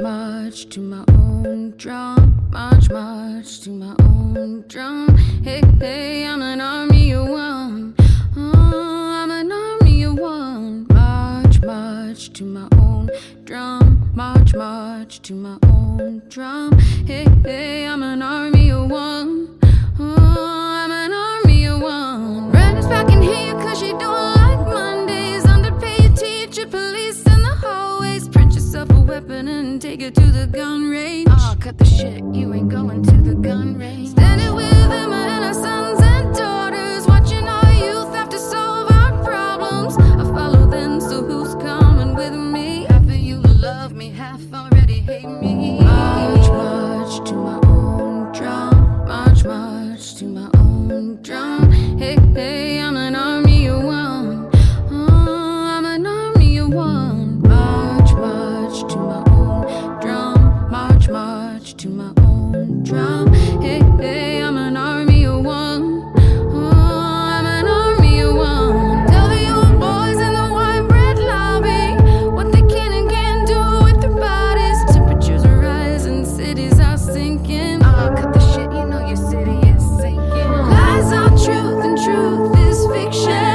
march to my own drum. March, march to my own drum. Hey, hey, I'm an army of one. Oh, I'm an army of one. March, march to my own drum. March, march to my own drum. Hey, hey, gun range. Aw, cut the shit, you ain't going to the gun range. Standing thinking. Uh, ah, cut the shit, you know your city is sinking. Lies are truth, and truth is fiction.